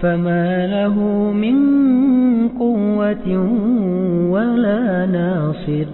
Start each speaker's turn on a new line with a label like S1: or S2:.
S1: فما له من قوة ولا ناصر